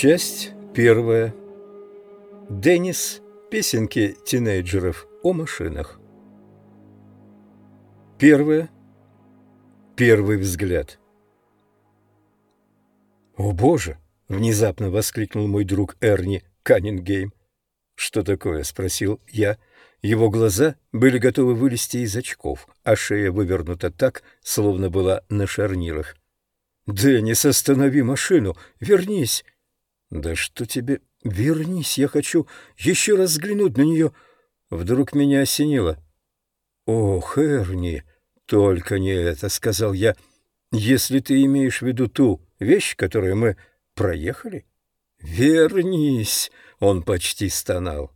Часть первая. Деннис. Песенки тинейджеров о машинах. Первое. Первый взгляд. «О, Боже!» — внезапно воскликнул мой друг Эрни Каннингейм. «Что такое?» — спросил я. Его глаза были готовы вылезти из очков, а шея вывернута так, словно была на шарнирах. «Деннис, останови машину! Вернись!» «Да что тебе? Вернись, я хочу еще раз взглянуть на нее!» Вдруг меня осенило. «Ох, Эрни, только не это!» — сказал я. «Если ты имеешь в виду ту вещь, которую мы проехали?» «Вернись!» — он почти стонал.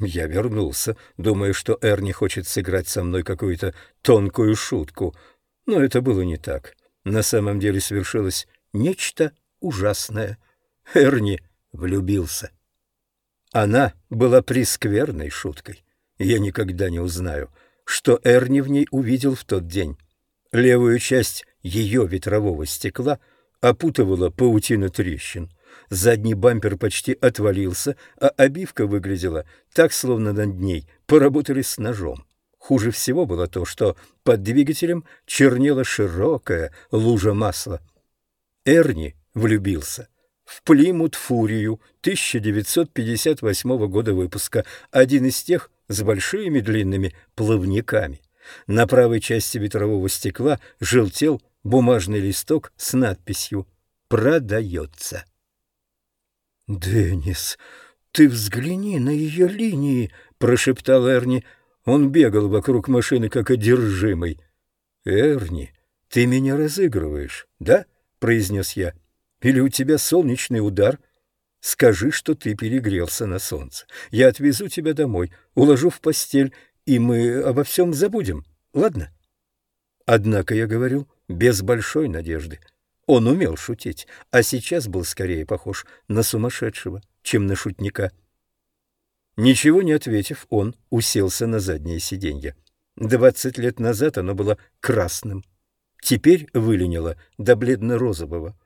Я вернулся, думая, что Эрни хочет сыграть со мной какую-то тонкую шутку. Но это было не так. На самом деле свершилось нечто ужасное. Эрни влюбился. Она была прискверной шуткой. Я никогда не узнаю, что Эрни в ней увидел в тот день. Левую часть ее ветрового стекла опутывала паутина трещин. Задний бампер почти отвалился, а обивка выглядела так, словно над ней поработали с ножом. Хуже всего было то, что под двигателем чернела широкая лужа масла. Эрни влюбился в Плимут Фурию 1958 года выпуска, один из тех с большими длинными плавниками. На правой части ветрового стекла желтел бумажный листок с надписью «Продается». «Деннис, ты взгляни на ее линии!» — прошептал Эрни. Он бегал вокруг машины, как одержимый. «Эрни, ты меня разыгрываешь, да?» — произнес я. «Или у тебя солнечный удар?» «Скажи, что ты перегрелся на солнце. Я отвезу тебя домой, уложу в постель, и мы обо всем забудем, ладно?» Однако я говорил без большой надежды. Он умел шутить, а сейчас был скорее похож на сумасшедшего, чем на шутника. Ничего не ответив, он уселся на заднее сиденье. Двадцать лет назад оно было красным. Теперь выленило до бледно-розового.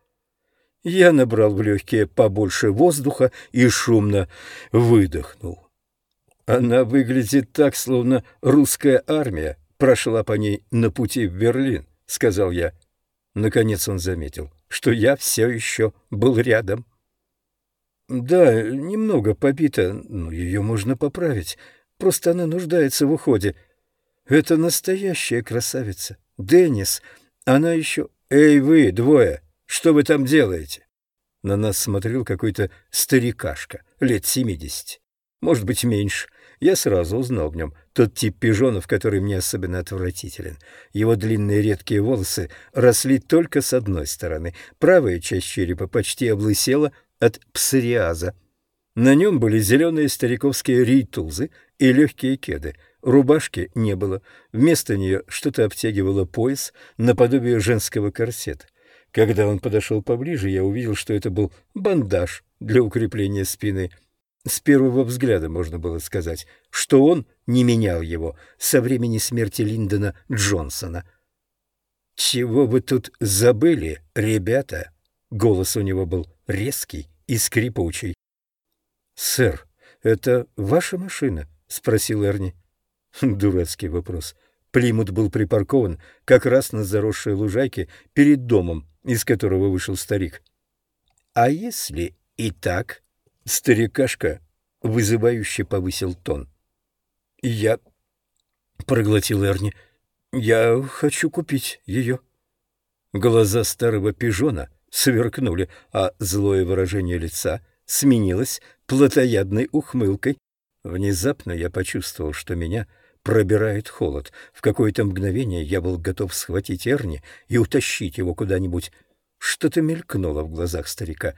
Я набрал в легкие побольше воздуха и шумно выдохнул. Она выглядит так, словно русская армия прошла по ней на пути в Берлин, — сказал я. Наконец он заметил, что я все еще был рядом. Да, немного побита, но ее можно поправить. Просто она нуждается в уходе. Это настоящая красавица. Деннис, она еще... Эй, вы, двое, что вы там делаете? На нас смотрел какой-то старикашка, лет семидесяти. Может быть, меньше. Я сразу узнал в нем тот тип пижонов, который мне особенно отвратителен. Его длинные редкие волосы росли только с одной стороны. Правая часть черепа почти облысела от псориаза. На нем были зеленые стариковские рейтузы и легкие кеды. Рубашки не было. Вместо нее что-то обтягивало пояс наподобие женского корсета. Когда он подошел поближе, я увидел, что это был бандаж для укрепления спины — с первого взгляда можно было сказать, что он не менял его со времени смерти Линдона Джонсона. «Чего вы тут забыли, ребята?» Голос у него был резкий и скрипучий. «Сэр, это ваша машина?» — спросил Эрни. Дурацкий вопрос. Плимут был припаркован как раз на заросшей лужайке перед домом, из которого вышел старик. «А если и так?» Старикашка вызывающе повысил тон. «Я...» — проглотил Эрни. «Я хочу купить ее». Глаза старого пижона сверкнули, а злое выражение лица сменилось плотоядной ухмылкой. Внезапно я почувствовал, что меня пробирает холод. В какое-то мгновение я был готов схватить Эрни и утащить его куда-нибудь. Что-то мелькнуло в глазах старика.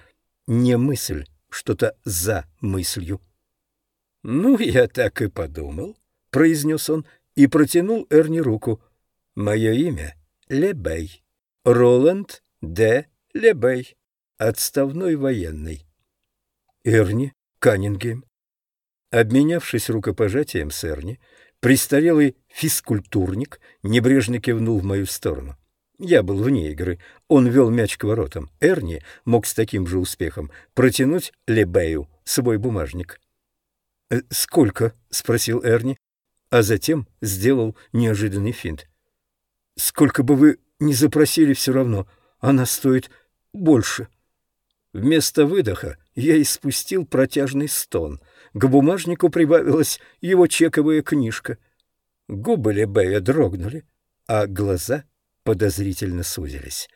Не мысль, что-то за мыслью. «Ну, я так и подумал», — произнес он и протянул Эрни руку. «Мое имя — Лебей. Роланд Д. Лебей. Отставной военный». Эрни Каннингем. Обменявшись рукопожатием с Эрни, престарелый физкультурник небрежно кивнул в мою сторону. Я был вне игры. Он вел мяч к воротам. Эрни мог с таким же успехом протянуть Лебею свой бумажник. «Э, «Сколько?» — спросил Эрни, а затем сделал неожиданный финт. «Сколько бы вы ни запросили, все равно она стоит больше». Вместо выдоха я испустил протяжный стон. К бумажнику прибавилась его чековая книжка. Губы Лебея дрогнули, а глаза подозрительно сузились.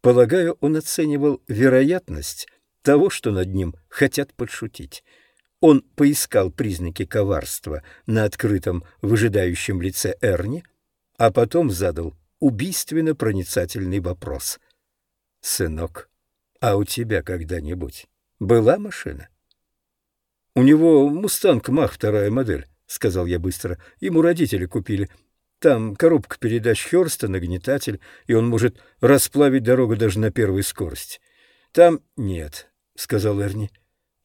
Полагаю, он оценивал вероятность того, что над ним хотят подшутить. Он поискал признаки коварства на открытом выжидающем лице Эрни, а потом задал убийственно проницательный вопрос. «Сынок, а у тебя когда-нибудь была машина?» «У него «Мустанг Мах» вторая модель», — сказал я быстро. «Ему родители купили. Там коробка передач Хёрста, нагнетатель, и он может расплавить дорогу даже на первой скорости. Там нет», — сказал Эрни.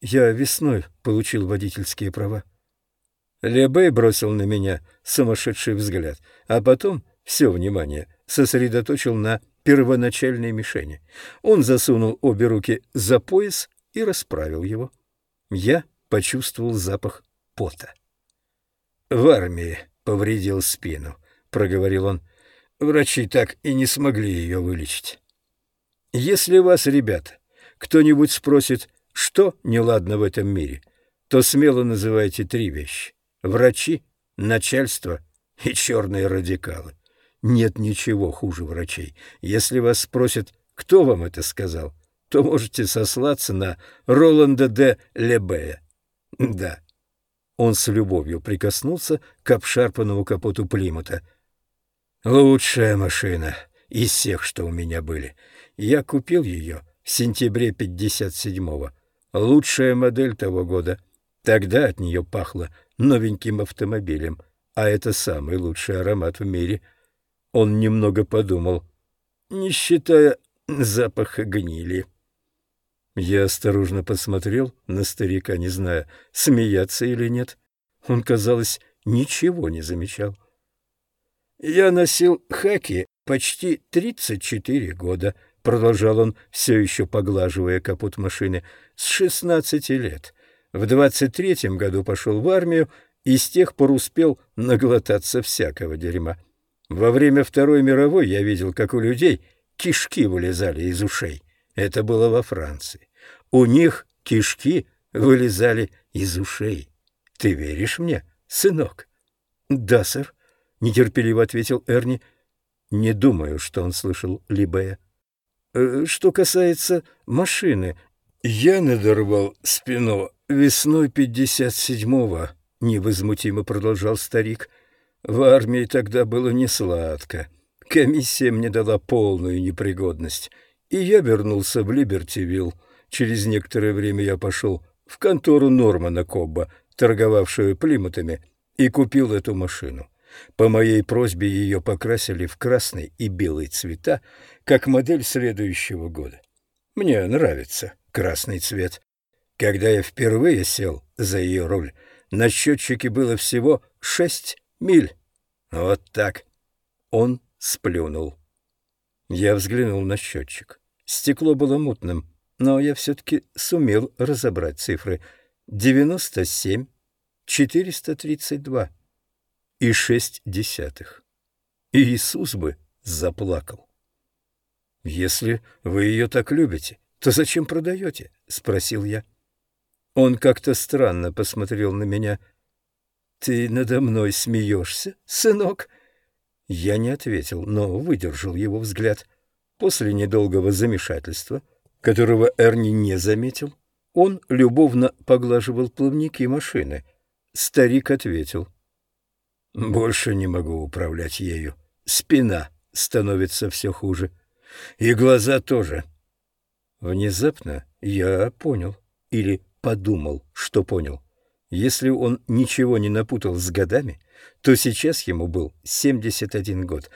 Я весной получил водительские права. Лебей бросил на меня сумасшедший взгляд, а потом все внимание сосредоточил на первоначальной мишени. Он засунул обе руки за пояс и расправил его. Я почувствовал запах пота. «В армии повредил спину», — проговорил он. «Врачи так и не смогли ее вылечить. Если вас, ребята, кто-нибудь спросит, что неладно в этом мире, то смело называйте три вещи — врачи, начальство и черные радикалы. Нет ничего хуже врачей. Если вас спросят, кто вам это сказал, то можете сослаться на Роланда де Лебея. Да. Он с любовью прикоснулся к обшарпанному капоту Плимута. Лучшая машина из всех, что у меня были. Я купил ее в сентябре 57-го лучшая модель того года. Тогда от нее пахло новеньким автомобилем, а это самый лучший аромат в мире. Он немного подумал, не считая запаха гнили. Я осторожно посмотрел на старика, не зная, смеяться или нет. Он, казалось, ничего не замечал. Я носил хаки почти тридцать четыре года, — продолжал он, все еще поглаживая капот машины, — с шестнадцати лет. В двадцать третьем году пошел в армию и с тех пор успел наглотаться всякого дерьма. Во время Второй мировой я видел, как у людей кишки вылезали из ушей. Это было во Франции. У них кишки вылезали из ушей. Ты веришь мне, сынок? — Да, сэр, — нетерпеливо ответил Эрни. Не думаю, что он слышал Либея. Э, что касается машины, я надорвал спину весной пятьдесят седьмого, невозмутимо продолжал старик. В армии тогда было не сладко. Комиссия мне дала полную непригодность, и я вернулся в Либертивилл. Через некоторое время я пошел в контору Нормана Кобба, торговавшую плимутами, и купил эту машину. По моей просьбе ее покрасили в красный и белый цвета, как модель следующего года. Мне нравится красный цвет. Когда я впервые сел за ее руль, на счетчике было всего шесть миль. Вот так. Он сплюнул. Я взглянул на счетчик. Стекло было мутным, но я все-таки сумел разобрать цифры. Девяносто семь, четыреста тридцать два и шесть десятых. Иисус бы заплакал. «Если вы ее так любите, то зачем продаете?» — спросил я. Он как-то странно посмотрел на меня. «Ты надо мной смеешься, сынок?» Я не ответил, но выдержал его взгляд. После недолгого замешательства, которого Эрни не заметил, он любовно поглаживал плавники машины. Старик ответил. Больше не могу управлять ею. Спина становится все хуже. И глаза тоже. Внезапно я понял, или подумал, что понял. Если он ничего не напутал с годами, то сейчас ему был 71 год,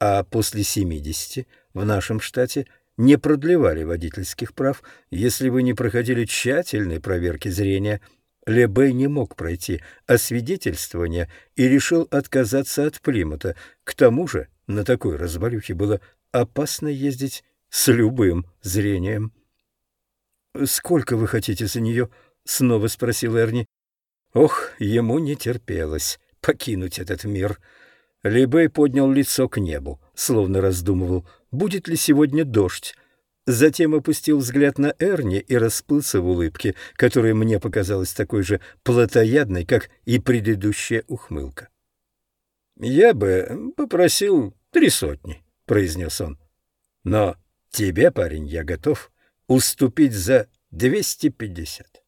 а после 70 в нашем штате не продлевали водительских прав, если вы не проходили тщательной проверки зрения – Лебей не мог пройти освидетельствование и решил отказаться от Плимута. К тому же на такой развалюхе было опасно ездить с любым зрением. «Сколько вы хотите за нее?» — снова спросил Эрни. Ох, ему не терпелось покинуть этот мир. Либей поднял лицо к небу, словно раздумывал, будет ли сегодня дождь. Затем опустил взгляд на Эрни и расплылся в улыбке, которая мне показалась такой же плотоядной, как и предыдущая ухмылка. «Я бы попросил три сотни», — произнес он. «Но тебе, парень, я готов уступить за двести пятьдесят».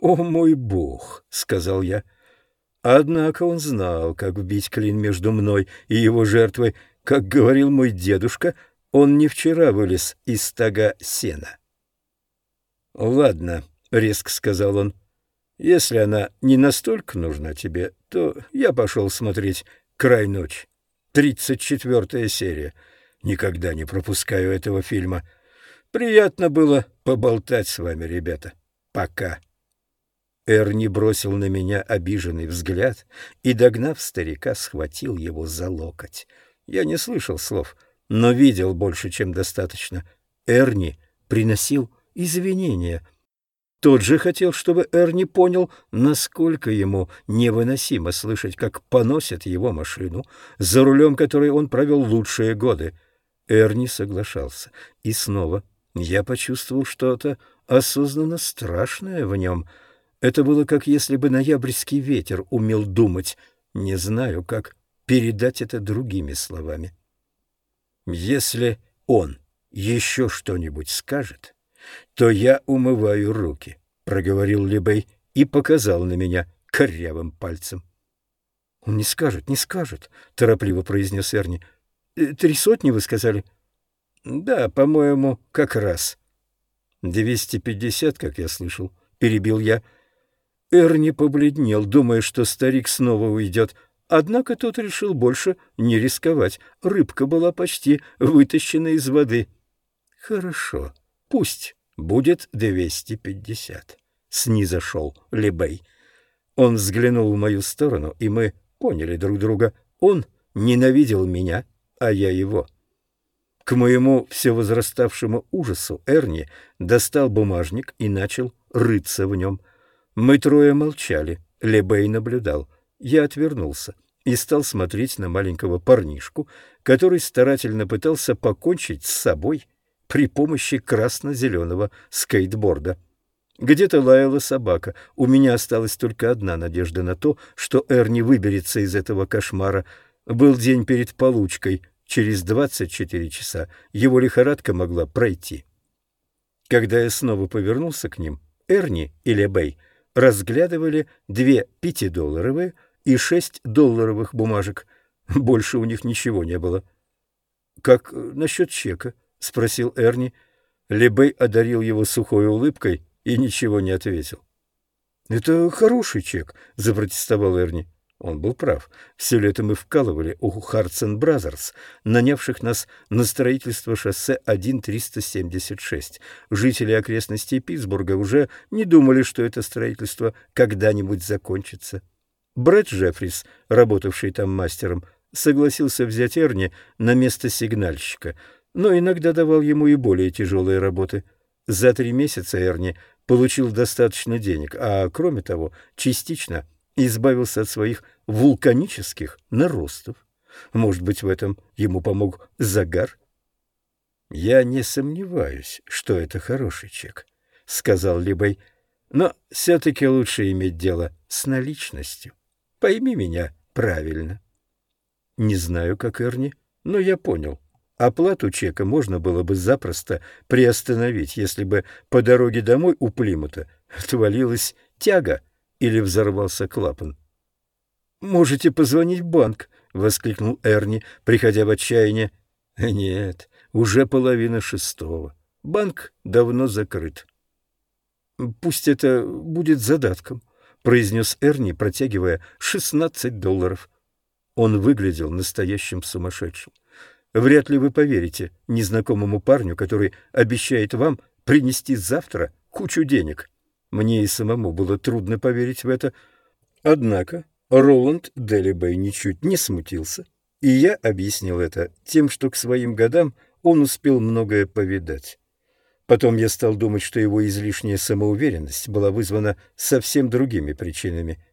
«О мой бог!» — сказал я. Однако он знал, как вбить клин между мной и его жертвой. Как говорил мой дедушка, он не вчера вылез из стога сена. «Ладно», — резко сказал он, — «если она не настолько нужна тебе, то я пошел смотреть «Край ночи». Тридцать четвертая серия. Никогда не пропускаю этого фильма. Приятно было поболтать с вами, ребята. Пока. Эрни бросил на меня обиженный взгляд и, догнав старика, схватил его за локоть. Я не слышал слов, но видел больше, чем достаточно. Эрни приносил извинения. Тот же хотел, чтобы Эрни понял, насколько ему невыносимо слышать, как поносят его машину, за рулем которой он провел лучшие годы. Эрни соглашался. И снова я почувствовал что-то осознанно страшное в нем — это было как если бы ноябрьский ветер умел думать. Не знаю, как передать это другими словами. Если он еще что-нибудь скажет, то я умываю руки, — проговорил Лебей и показал на меня корявым пальцем. — Он не скажет, не скажет, — торопливо произнес Эрни. «Э, — Три сотни, вы сказали? — Да, по-моему, как раз. — Двести пятьдесят, как я слышал, — перебил я. — Эрни побледнел, думая, что старик снова уйдет. Однако тот решил больше не рисковать. Рыбка была почти вытащена из воды. «Хорошо, пусть будет двести пятьдесят», — снизошел Лебей. Он взглянул в мою сторону, и мы поняли друг друга. Он ненавидел меня, а я его. К моему все возраставшему ужасу Эрни достал бумажник и начал рыться в нем — мы трое молчали. Лебей наблюдал. Я отвернулся и стал смотреть на маленького парнишку, который старательно пытался покончить с собой при помощи красно-зеленого скейтборда. Где-то лаяла собака. У меня осталась только одна надежда на то, что Эрни выберется из этого кошмара. Был день перед получкой. Через 24 часа его лихорадка могла пройти. Когда я снова повернулся к ним, Эрни и Лебей разглядывали две пятидолларовые и шесть долларовых бумажек. Больше у них ничего не было. — Как насчет чека? — спросил Эрни. Лебей одарил его сухой улыбкой и ничего не ответил. — Это хороший чек, — запротестовал Эрни. Он был прав. Все лето мы вкалывали у Хартсен Бразерс, нанявших нас на строительство шоссе 1-376. Жители окрестностей Питтсбурга уже не думали, что это строительство когда-нибудь закончится. Брэд Джеффрис, работавший там мастером, согласился взять Эрни на место сигнальщика, но иногда давал ему и более тяжелые работы. За три месяца Эрни получил достаточно денег, а, кроме того, частично – избавился от своих вулканических наростов. Может быть, в этом ему помог загар? — Я не сомневаюсь, что это хороший чек, — сказал Либой, — но все-таки лучше иметь дело с наличностью. Пойми меня правильно. Не знаю, как Эрни, но я понял. Оплату чека можно было бы запросто приостановить, если бы по дороге домой у Плимута отвалилась тяга — или взорвался клапан. «Можете позвонить в банк», — воскликнул Эрни, приходя в отчаяние. «Нет, уже половина шестого. Банк давно закрыт». «Пусть это будет задатком», — произнес Эрни, протягивая шестнадцать долларов. Он выглядел настоящим сумасшедшим. Вряд ли вы поверите незнакомому парню, который обещает вам принести завтра кучу денег. Мне и самому было трудно поверить в это. Однако Роланд Делибей ничуть не смутился И я объяснил это тем, что к своим годам он успел многое повидать. Потом я стал думать, что его излишняя самоуверенность была вызвана совсем другими причинами.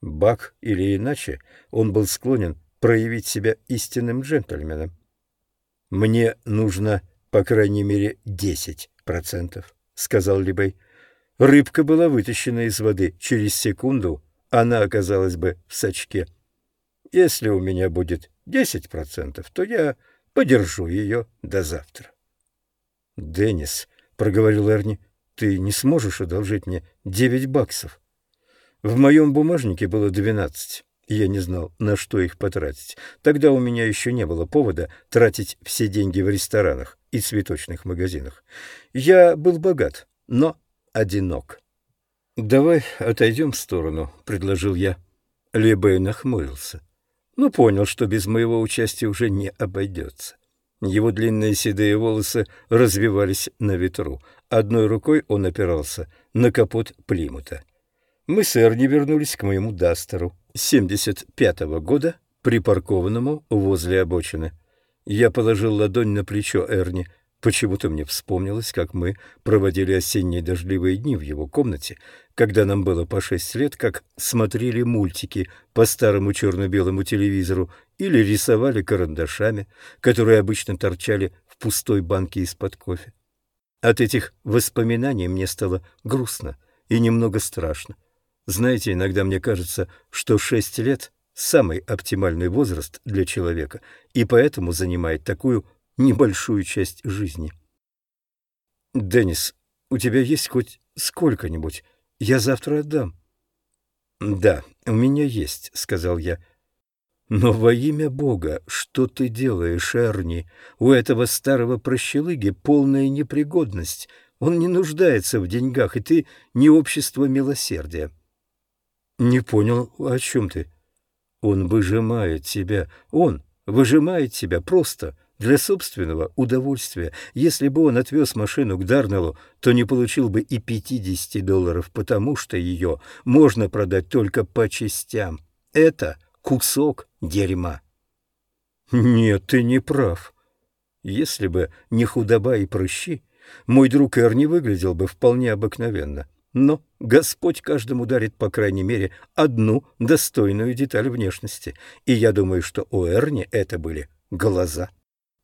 Бак или иначе он был склонен проявить себя истинным джентльменом. «Мне нужно, по крайней мере, десять процентов», — сказал Либей. Рыбка была вытащена из воды. Через секунду она оказалась бы в сачке. Если у меня будет десять процентов, то я подержу ее до завтра. Деннис проговорил Эрни. «Ты не сможешь одолжить мне девять баксов?» В моем бумажнике было двенадцать. Я не знал, на что их потратить. Тогда у меня еще не было повода тратить все деньги в ресторанах и цветочных магазинах. Я был богат, но одинок. «Давай отойдем в сторону», — предложил я. Лебей нахмурился, но понял, что без моего участия уже не обойдется. Его длинные седые волосы развивались на ветру. Одной рукой он опирался на капот Плимута. Мы с Эрни вернулись к моему Дастеру 75-го года, припаркованному возле обочины. Я положил ладонь на плечо Эрни. Почему-то мне вспомнилось, как мы проводили осенние дождливые дни в его комнате, когда нам было по шесть лет, как смотрели мультики по старому черно-белому телевизору или рисовали карандашами, которые обычно торчали в пустой банке из-под кофе. От этих воспоминаний мне стало грустно и немного страшно. Знаете, иногда мне кажется, что шесть лет — самый оптимальный возраст для человека, и поэтому занимает такую небольшую часть жизни. «Деннис, у тебя есть хоть сколько-нибудь? Я завтра отдам». «Да, у меня есть», — сказал я. «Но во имя Бога, что ты делаешь, Эрни? У этого старого прощелыги полная непригодность. Он не нуждается в деньгах, и ты не общество милосердия». «Не понял, о чем ты?» «Он выжимает тебя. Он выжимает тебя просто для собственного удовольствия. Если бы он отвез машину к Дарнеллу, то не получил бы и 50 долларов, потому что ее можно продать только по частям. Это кусок дерьма. Нет, ты не прав. Если бы не худоба и прыщи, мой друг Эрни выглядел бы вполне обыкновенно. Но Господь каждому дарит, по крайней мере, одну достойную деталь внешности, и я думаю, что у Эрни это были глаза.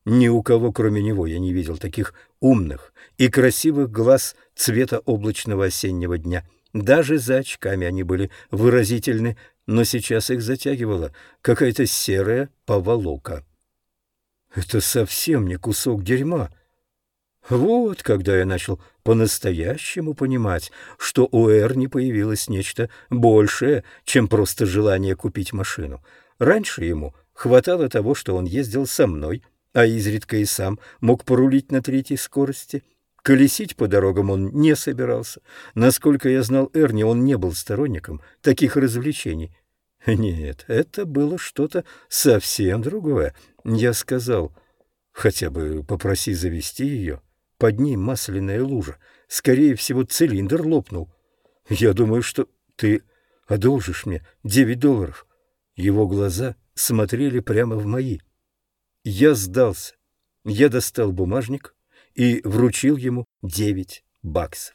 Ни у кого, кроме него, я не видел таких умных и красивых глаз цвета облачного осеннего дня. Даже за очками они были выразительны, но сейчас их затягивала какая-то серая поволока. Это совсем не кусок дерьма. Вот когда я начал по-настоящему понимать, что у Эрни появилось нечто большее, чем просто желание купить машину. Раньше ему хватало того, что он ездил со мной — а изредка и сам мог порулить на третьей скорости. Колесить по дорогам он не собирался. Насколько я знал Эрни, он не был сторонником таких развлечений. Нет, это было что-то совсем другое. Я сказал, хотя бы попроси завести ее. Под ней масляная лужа. Скорее всего, цилиндр лопнул. Я думаю, что ты одолжишь мне девять долларов. Его глаза смотрели прямо в мои. Я сдался. Я достал бумажник и вручил ему девять баксов.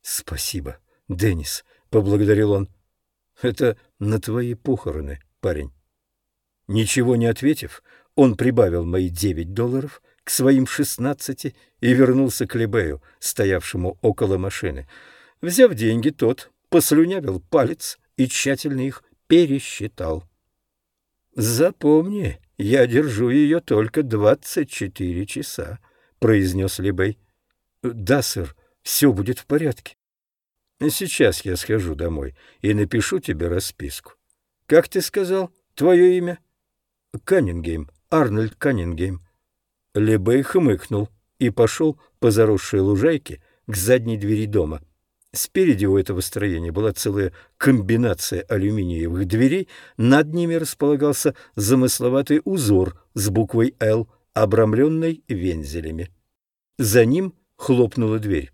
«Спасибо, Деннис», — поблагодарил он. «Это на твои похороны, парень». Ничего не ответив, он прибавил мои девять долларов к своим шестнадцати и вернулся к Лебею, стоявшему около машины. Взяв деньги, тот послюнявил палец и тщательно их пересчитал. «Запомни, я держу ее только двадцать четыре часа», — произнес Либей. «Да, сэр, все будет в порядке». «Сейчас я схожу домой и напишу тебе расписку. Как ты сказал, твое имя?» «Каннингейм, Арнольд Каннингейм». Лебей хмыкнул и пошел по заросшей лужайке к задней двери дома. Спереди у этого строения была целая комбинация алюминиевых дверей, над ними располагался замысловатый узор с буквой «Л», обрамленный вензелями. За ним хлопнула дверь.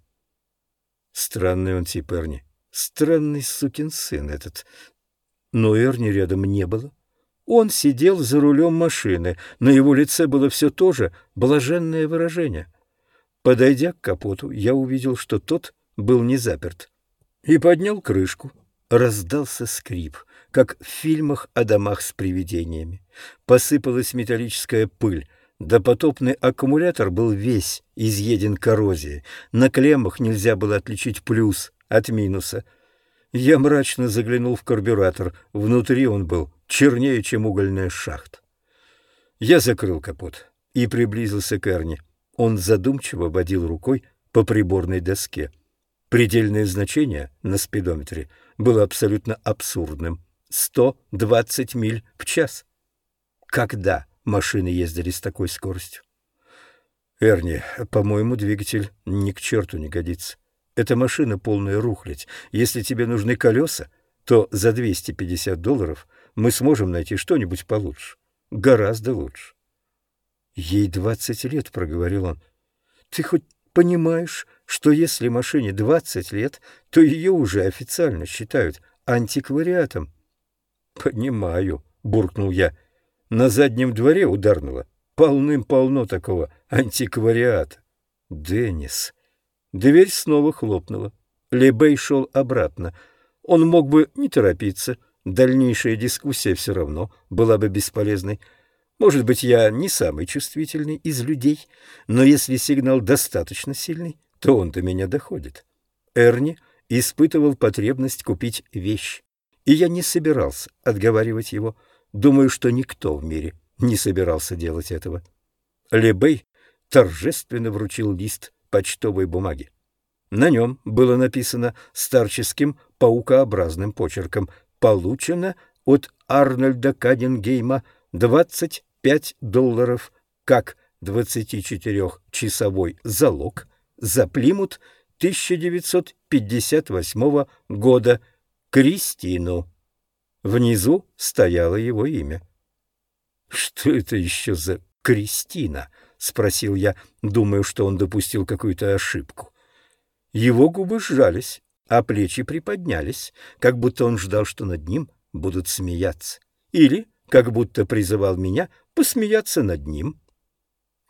Странный он тип Эрни. Странный сукин сын этот. Но Эрни рядом не было. Он сидел за рулем машины, на его лице было все то же блаженное выражение. Подойдя к капоту, я увидел, что тот был не заперт, и поднял крышку. Раздался скрип, как в фильмах о домах с привидениями. Посыпалась металлическая пыль. Допотопный аккумулятор был весь изъеден коррозией. На клеммах нельзя было отличить плюс от минуса. Я мрачно заглянул в карбюратор. Внутри он был чернее, чем угольная шахта. Я закрыл капот и приблизился к Эрни. Он задумчиво водил рукой по приборной доске. Предельное значение на спидометре было абсолютно абсурдным. 120 миль в час. Когда машины ездили с такой скоростью? Эрни, по-моему, двигатель ни к черту не годится. Эта машина полная рухлядь. Если тебе нужны колеса, то за 250 долларов мы сможем найти что-нибудь получше. Гораздо лучше. Ей двадцать лет, — проговорил он. Ты хоть понимаешь, что если машине двадцать лет, то ее уже официально считают антиквариатом? Понимаю, — буркнул я. На заднем дворе ударнуло. Полным-полно такого антиквариата. Деннис. Дверь снова хлопнула. Лебей шел обратно. Он мог бы не торопиться. Дальнейшая дискуссия все равно была бы бесполезной. Может быть, я не самый чувствительный из людей, но если сигнал достаточно сильный, то он до меня доходит. Эрни испытывал потребность купить вещь, и я не собирался отговаривать его. Думаю, что никто в мире не собирался делать этого. Лебей торжественно вручил лист почтовой бумаги. На нем было написано старческим паукообразным почерком «Получено от Арнольда Каденгейма 25 долларов как 24-часовой залог за Плимут 1958 года Кристину». Внизу стояло его имя. «Что это еще за Кристина?» — спросил я, думаю, что он допустил какую-то ошибку. Его губы сжались, а плечи приподнялись, как будто он ждал, что над ним будут смеяться. Или как будто призывал меня посмеяться над ним.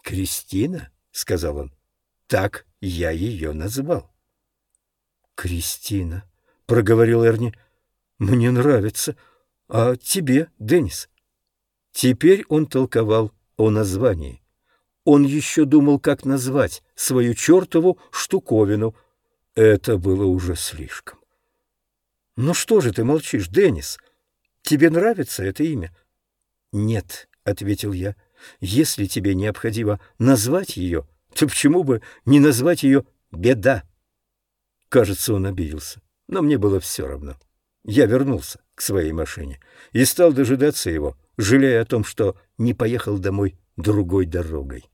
«Кристина», — сказал он, — «так я ее назвал». «Кристина», — проговорил Эрни, — «мне нравится. А тебе, Деннис?» Теперь он толковал о названии. Он еще думал, как назвать свою чертову штуковину. Это было уже слишком. «Ну что же ты молчишь, Деннис? Тебе нравится это имя?» «Нет», — ответил я. «Если тебе необходимо назвать ее, то почему бы не назвать ее «Беда»?» Кажется, он обиделся, но мне было все равно. Я вернулся к своей машине и стал дожидаться его, жалея о том, что не поехал домой другой дорогой.